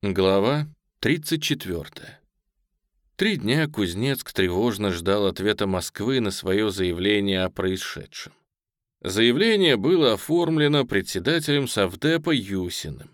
Глава 34. Три дня Кузнецк тревожно ждал ответа Москвы на свое заявление о происшедшем. Заявление было оформлено председателем Совдепа Юсиным.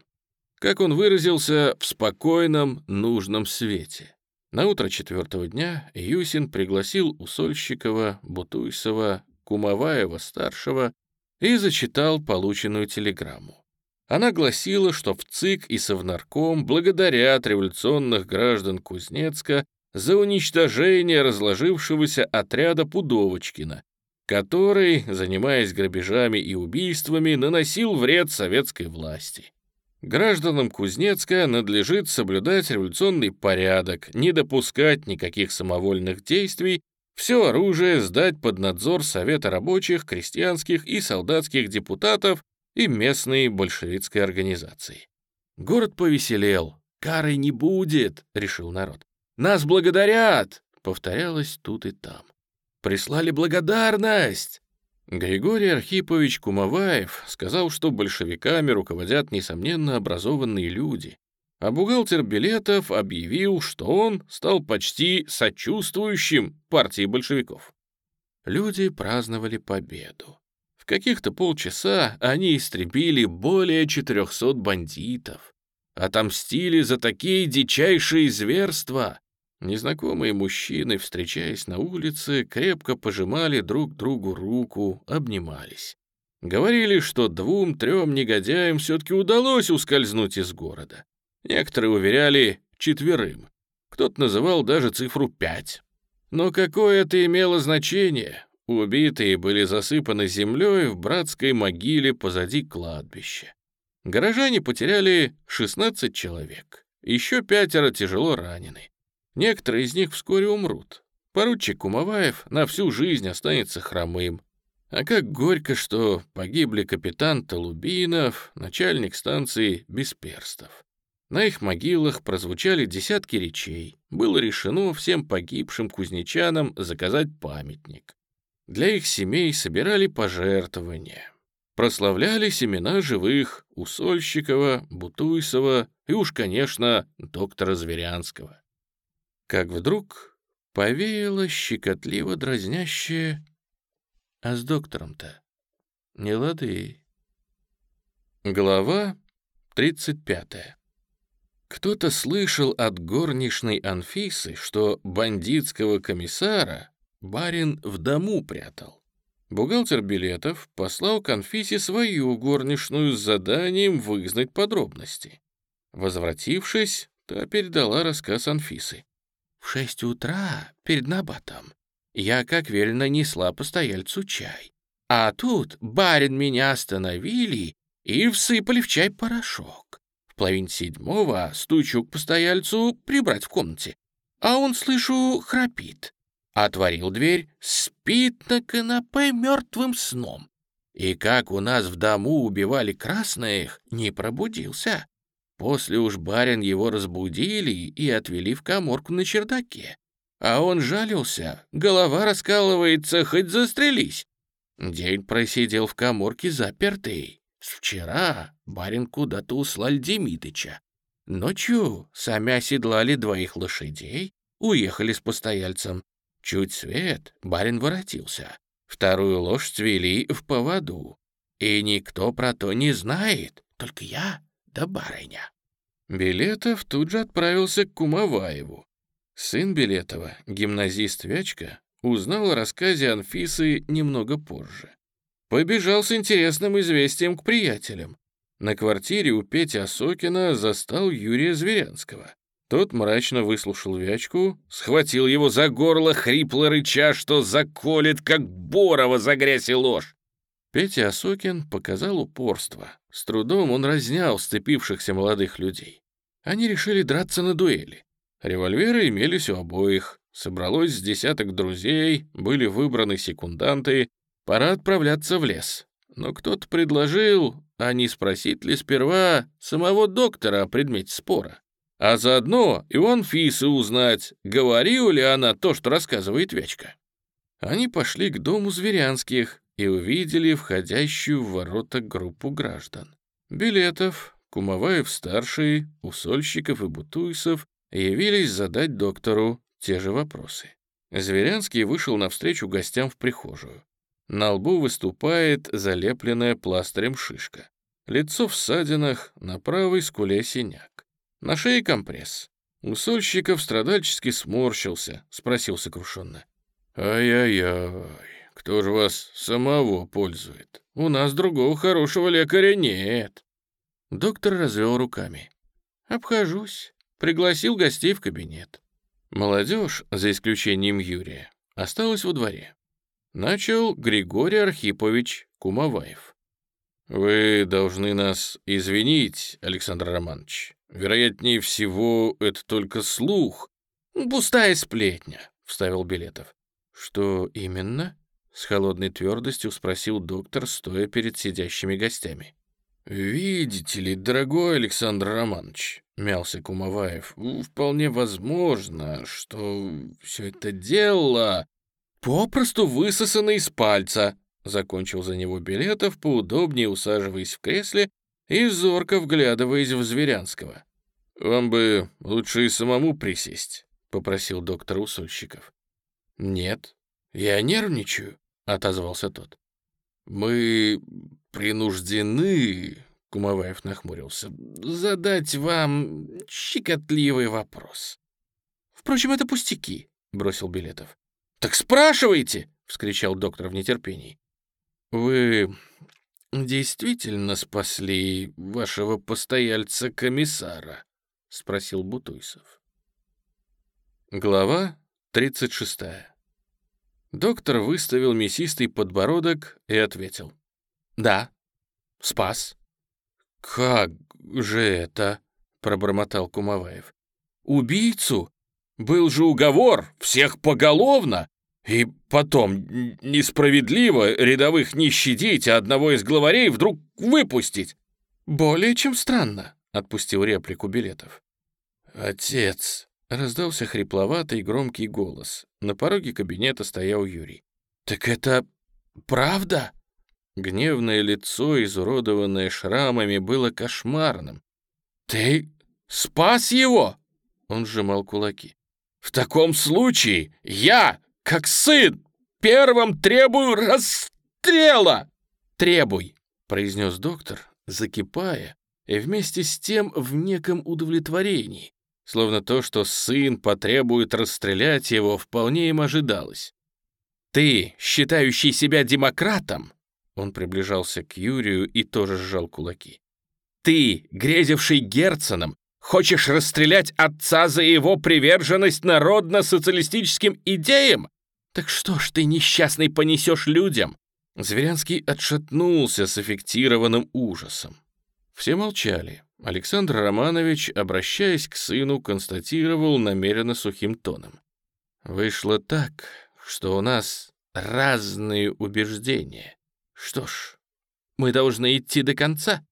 Как он выразился, в спокойном, нужном свете. На утро четвертого дня Юсин пригласил Усольщикова, Бутуйсова, Кумоваева-старшего и зачитал полученную телеграмму. Она гласила, что в ЦИК и Совнарком благодарят революционных граждан Кузнецка за уничтожение разложившегося отряда Пудовочкина, который, занимаясь грабежами и убийствами, наносил вред советской власти. Гражданам Кузнецка надлежит соблюдать революционный порядок, не допускать никаких самовольных действий, все оружие сдать под надзор Совета рабочих, крестьянских и солдатских депутатов и местной большевистской организации. Город повеселел. «Кары не будет», — решил народ. «Нас благодарят», — повторялось тут и там. «Прислали благодарность». Григорий Архипович Кумоваев сказал, что большевиками руководят несомненно образованные люди, а бухгалтер билетов объявил, что он стал почти сочувствующим партии большевиков. Люди праздновали победу. В каких-то полчаса они истребили более 400 бандитов. Отомстили за такие дичайшие зверства. Незнакомые мужчины, встречаясь на улице, крепко пожимали друг другу руку, обнимались. Говорили, что двум-трем негодяям все-таки удалось ускользнуть из города. Некоторые уверяли четверым. Кто-то называл даже цифру пять. Но какое это имело значение? Убитые были засыпаны землей в братской могиле позади кладбища. Горожане потеряли 16 человек. Еще пятеро тяжело ранены. Некоторые из них вскоре умрут. Поручик Умоваев на всю жизнь останется хромым. А как горько, что погибли капитан Толубинов, начальник станции Бесперстов. На их могилах прозвучали десятки речей. Было решено всем погибшим кузнечанам заказать памятник. Для их семей собирали пожертвования. Прославляли семена живых Усольщикова, Бутуйсова и уж, конечно, доктора Зверянского. Как вдруг повеяло щекотливо дразнящее «А с доктором-то не лады». Глава 35. Кто-то слышал от горничной Анфисы, что бандитского комиссара Барин в дому прятал. Бухгалтер билетов послал к Анфисе свою горничную с заданием вызнать подробности. Возвратившись, та передала рассказ Анфисы. «В шесть утра, перед набатом, я, как велено, несла постояльцу чай. А тут барин меня остановили и всыпали в чай порошок. В половине седьмого стучу к постояльцу прибрать в комнате, а он, слышу, храпит. Отворил дверь, спит на канапе мертвым сном. И как у нас в дому убивали красных, не пробудился. После уж барин его разбудили и отвели в коморку на чердаке. А он жалился, голова раскалывается, хоть застрелись. День просидел в коморке запертый. Вчера барин куда-то услал Демидыча. Ночью сами оседлали двоих лошадей, уехали с постояльцем, Чуть свет, барин воротился. Вторую лошадь вели в поводу. И никто про то не знает, только я да барыня. Билетов тут же отправился к Кумоваеву. Сын Билетова, гимназист Вячка, узнал о рассказе Анфисы немного позже. Побежал с интересным известием к приятелям. На квартире у Пети Осокина застал Юрия Зверянского. Тот мрачно выслушал Вячку, схватил его за горло, хрипло рыча, что заколет, как Борова за грязь и ложь. Петя Осокин показал упорство. С трудом он разнял сцепившихся молодых людей. Они решили драться на дуэли. Револьверы имелись у обоих. Собралось с десяток друзей, были выбраны секунданты. Пора отправляться в лес. Но кто-то предложил, а не спросить ли сперва самого доктора о предмете спора а заодно и у Анфисы узнать, говорила ли она то, что рассказывает Вячка. Они пошли к дому Зверянских и увидели входящую в ворота группу граждан. Билетов, Кумаваев-старший, Усольщиков и Бутуйсов явились задать доктору те же вопросы. Зверянский вышел навстречу гостям в прихожую. На лбу выступает залепленная пластырем шишка. Лицо в ссадинах, на правой скуле синяк. На шее компресс. Усольщиков страдальчески сморщился, спросил сокрушенно. «Ай-яй-яй, кто же вас самого пользует? У нас другого хорошего лекаря нет». Доктор развел руками. «Обхожусь. Пригласил гостей в кабинет. Молодежь, за исключением Юрия, осталась во дворе. Начал Григорий Архипович Кумаваев. «Вы должны нас извинить, Александр Романович. Вероятнее всего, это только слух. Пустая сплетня», — вставил Билетов. «Что именно?» — с холодной твердостью спросил доктор, стоя перед сидящими гостями. «Видите ли, дорогой Александр Романович», — мялся Кумаваев, «вполне возможно, что все это дело попросту высосано из пальца», — закончил за него Билетов, поудобнее усаживаясь в кресле и зорко вглядываясь в Зверянского. «Вам бы лучше и самому присесть», — попросил доктор Усольщиков. «Нет, я нервничаю», — отозвался тот. «Мы принуждены, — Кумаваев нахмурился, — задать вам щекотливый вопрос. Впрочем, это пустяки, — бросил Билетов. Так спрашивайте, — вскричал доктор в нетерпении. Вы действительно спасли вашего постояльца-комиссара? — спросил Бутуйсов. Глава тридцать шестая. Доктор выставил мясистый подбородок и ответил. «Да, спас». «Как же это?» — пробормотал Кумаваев. «Убийцу? Был же уговор, всех поголовно. И потом, несправедливо рядовых не щадить, а одного из главарей вдруг выпустить». «Более чем странно», — отпустил реплику Билетов. «Отец», Раздался хрипловатый громкий голос. На пороге кабинета стоял Юрий. «Так это правда?» Гневное лицо, изуродованное шрамами, было кошмарным. «Ты спас его?» Он сжимал кулаки. «В таком случае я, как сын, первым требую расстрела!» «Требуй!» — произнес доктор, закипая, и вместе с тем в неком удовлетворении словно то, что сын потребует расстрелять его, вполне им ожидалось. «Ты, считающий себя демократом», он приближался к Юрию и тоже сжал кулаки. «Ты, грезивший Герценом, хочешь расстрелять отца за его приверженность народно-социалистическим идеям? Так что ж ты, несчастный, понесешь людям?» Зверянский отшатнулся с аффектированным ужасом. Все молчали. Александр Романович, обращаясь к сыну, констатировал намеренно сухим тоном. «Вышло так, что у нас разные убеждения. Что ж, мы должны идти до конца».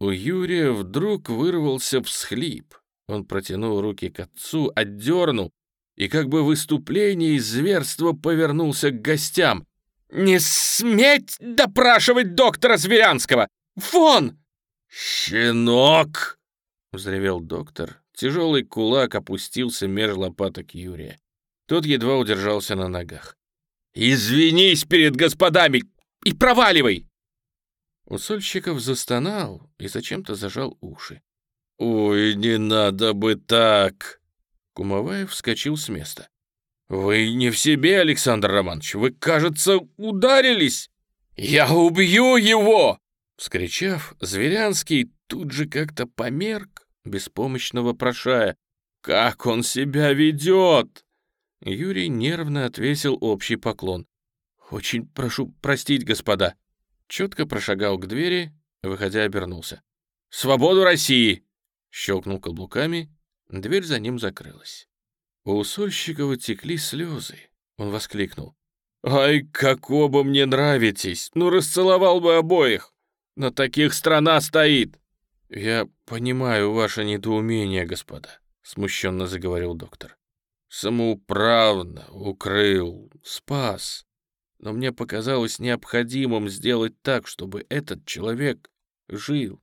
У Юрия вдруг вырвался всхлип. Он протянул руки к отцу, отдернул и как бы выступление из зверства повернулся к гостям. «Не сметь допрашивать доктора Зверянского! Вон!» «Щенок!» — взревел доктор. Тяжелый кулак опустился меж лопаток Юрия. Тот едва удержался на ногах. «Извинись перед господами и проваливай!» Усольщиков застонал и зачем-то зажал уши. «Ой, не надо бы так!» Кумоваев вскочил с места. «Вы не в себе, Александр Романович, вы, кажется, ударились!» «Я убью его!» Вскричав, Зверянский тут же как-то померк, беспомощно вопрошая, «Как он себя ведет?» Юрий нервно отвесил общий поклон. «Очень прошу простить, господа». Четко прошагал к двери, выходя, обернулся. «Свободу России!» Щелкнул каблуками, дверь за ним закрылась. У Усольщикова текли слезы. Он воскликнул. «Ай, как оба мне нравитесь! Ну, расцеловал бы обоих!» На таких страна стоит!» «Я понимаю ваше недоумение, господа», — смущенно заговорил доктор. «Самоуправно, укрыл, спас. Но мне показалось необходимым сделать так, чтобы этот человек жил.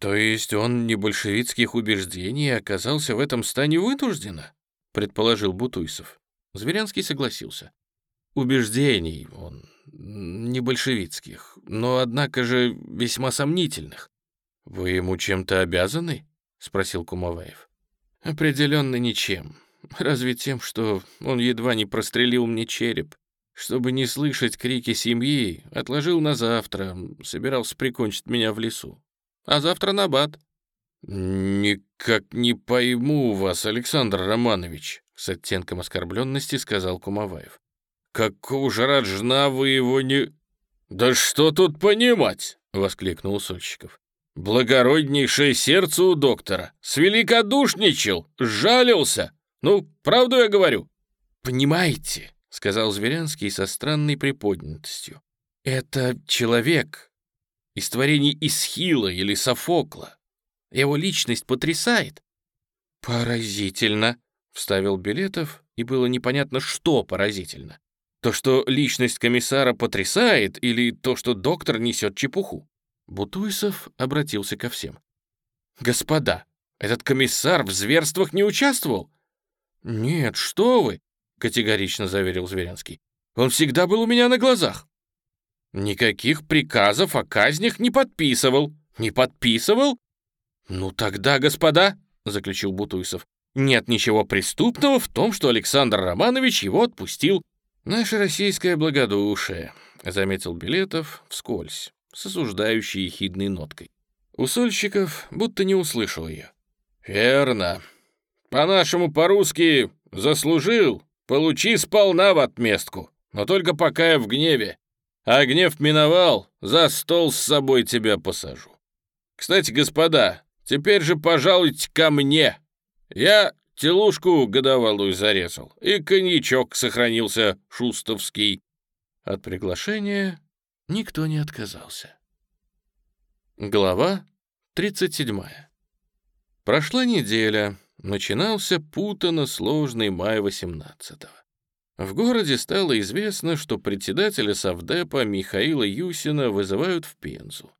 То есть он не большевистских убеждений и оказался в этом стане вынужденно? Предположил Бутуйсов. Зверянский согласился. Убеждений он не большевистских, но, однако же, весьма сомнительных. «Вы ему чем-то обязаны?» — спросил Кумоваев. «Определенно ничем. Разве тем, что он едва не прострелил мне череп. Чтобы не слышать крики семьи, отложил на завтра, собирался прикончить меня в лесу. А завтра на бат». «Никак не пойму вас, Александр Романович», — с оттенком оскорбленности сказал Кумоваев. «Какого же раджна вы его не...» «Да что тут понимать?» — воскликнул Сольщиков. Благороднейшее сердце у доктора. Свеликодушничал, жалился. Ну, правду я говорю. Понимаете, сказал Зверянский со странной приподнятостью. Это человек из творений Исхила или Софокла. Его личность потрясает. Поразительно, вставил Билетов, и было непонятно, что поразительно. То, что личность комиссара потрясает, или то, что доктор несет чепуху. Бутуйсов обратился ко всем. «Господа, этот комиссар в зверствах не участвовал?» «Нет, что вы!» — категорично заверил Зверянский. «Он всегда был у меня на глазах». «Никаких приказов о казнях не подписывал». «Не подписывал?» «Ну тогда, господа», — заключил Бутуйсов, «нет ничего преступного в том, что Александр Романович его отпустил». «Наше российское благодушие», — заметил Билетов вскользь с осуждающей ехидной ноткой. Усольщиков будто не услышал ее. «Верно. По-нашему, по-русски, заслужил, получи сполна в отместку, но только пока я в гневе. А гнев миновал, за стол с собой тебя посажу. Кстати, господа, теперь же пожалуйте ко мне. Я телушку годовалую зарезал, и коньячок сохранился шустовский». От приглашения Никто не отказался. Глава 37. Прошла неделя, начинался путано сложный май 18-го. В городе стало известно, что председателя Совдепа Михаила Юсина вызывают в Пензу.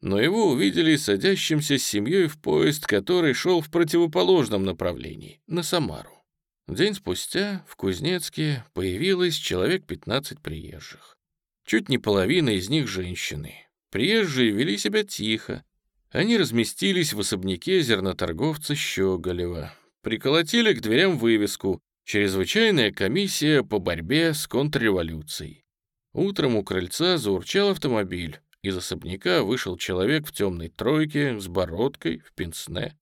Но его увидели садящимся с семьей в поезд, который шел в противоположном направлении, на Самару. День спустя в Кузнецке появилось человек 15 приезжих. Чуть не половина из них женщины. Приезжие вели себя тихо. Они разместились в особняке зерноторговца Щеголева. Приколотили к дверям вывеску «Чрезвычайная комиссия по борьбе с контрреволюцией». Утром у крыльца заурчал автомобиль. Из особняка вышел человек в темной тройке с бородкой в пенсне.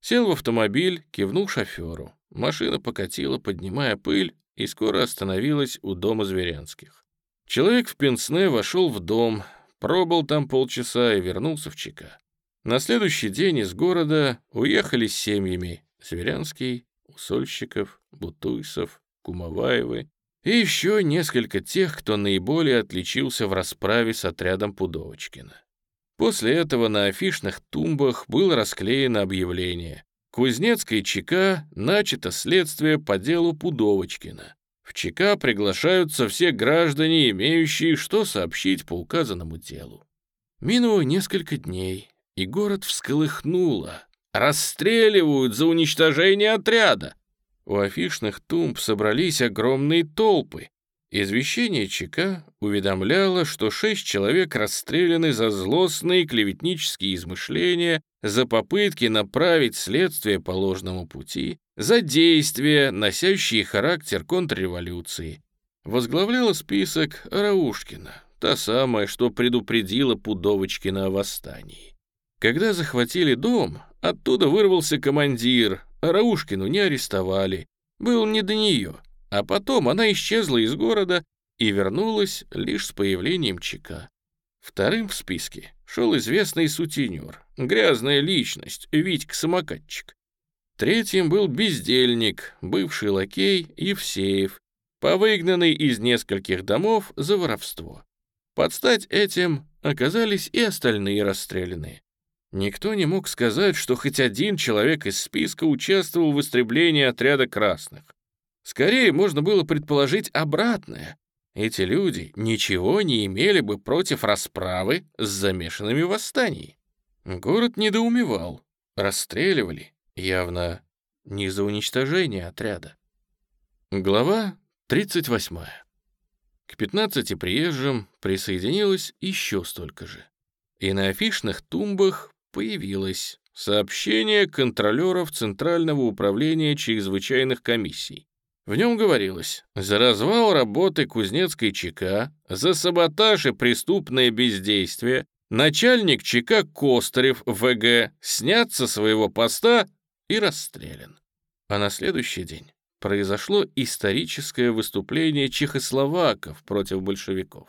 Сел в автомобиль, кивнул шоферу. Машина покатила, поднимая пыль, и скоро остановилась у дома Зверянских. Человек в пенсне вошел в дом, пробыл там полчаса и вернулся в ЧК. На следующий день из города уехали с семьями Зверянский, Усольщиков, Бутуйсов, Кумоваевы и еще несколько тех, кто наиболее отличился в расправе с отрядом Пудовочкина. После этого на афишных тумбах было расклеено объявление «Кузнецкой ЧК начато следствие по делу Пудовочкина. В ЧК приглашаются все граждане, имеющие что сообщить по указанному делу. Минуло несколько дней, и город всколыхнуло. Расстреливают за уничтожение отряда. У афишных тумб собрались огромные толпы. Извещение ЧК уведомляло, что шесть человек расстреляны за злостные клеветнические измышления, за попытки направить следствие по ложному пути, за действия, носящие характер контрреволюции. Возглавляла список Раушкина, та самая, что предупредила Пудовочкина о восстании. Когда захватили дом, оттуда вырвался командир, Раушкину не арестовали. Был не до нее, а потом она исчезла из города и вернулась лишь с появлением ЧК. Вторым в списке шел известный сутенер, грязная личность, Витька-самокатчик. Третьим был бездельник, бывший лакей Евсеев, повыгнанный из нескольких домов за воровство. Под стать этим оказались и остальные расстрелянные. Никто не мог сказать, что хоть один человек из списка участвовал в истреблении отряда красных. Скорее, можно было предположить обратное. Эти люди ничего не имели бы против расправы с замешанными в восстании. Город недоумевал. Расстреливали. Явно не за уничтожение отряда. Глава 38. К 15 приезжим присоединилось еще столько же. И на афишных тумбах появилось сообщение контролеров Центрального управления чрезвычайных комиссий. В нем говорилось «За развал работы Кузнецкой ЧК, за саботаж и преступное бездействие начальник ЧК Костарев ВГ снят со своего поста и расстрелян». А на следующий день произошло историческое выступление чехословаков против большевиков.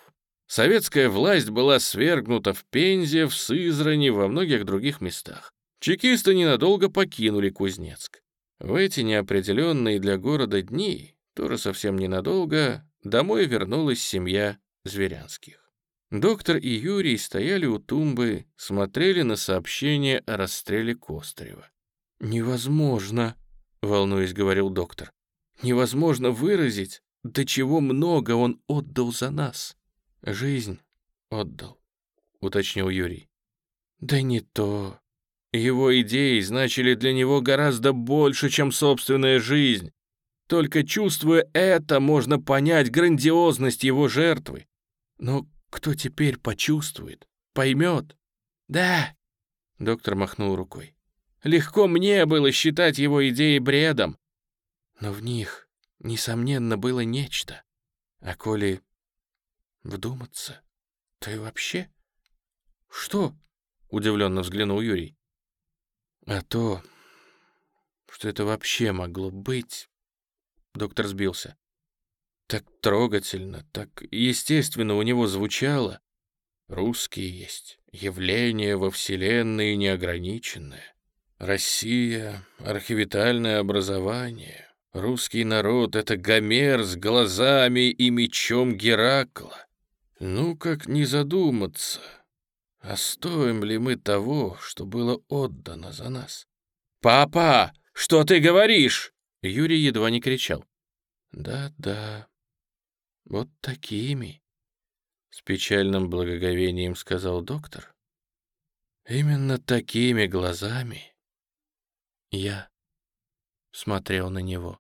Советская власть была свергнута в Пензе, в Сызрани, во многих других местах. Чекисты ненадолго покинули Кузнецк. В эти неопределенные для города дни, тоже совсем ненадолго, домой вернулась семья Зверянских. Доктор и Юрий стояли у тумбы, смотрели на сообщение о расстреле Костарева. «Невозможно», — волнуясь, говорил доктор, «невозможно выразить, до чего много он отдал за нас». «Жизнь отдал», — уточнил Юрий. «Да не то. Его идеи значили для него гораздо больше, чем собственная жизнь. Только чувствуя это, можно понять грандиозность его жертвы. Но кто теперь почувствует, поймет? Да, доктор махнул рукой. Легко мне было считать его идеи бредом, но в них, несомненно, было нечто. А коли вдуматься, и вообще... Что? Удивленно взглянул Юрий. А то, что это вообще могло быть... Доктор сбился. Так трогательно, так естественно у него звучало. Русские есть, явление во Вселенной неограниченное. Россия — архивитальное образование. Русский народ — это Гомер с глазами и мечом Геракла. Ну, как не задуматься... А стоим ли мы того, что было отдано за нас? «Папа, что ты говоришь?» Юрий едва не кричал. «Да-да, вот такими», — с печальным благоговением сказал доктор. «Именно такими глазами я смотрел на него».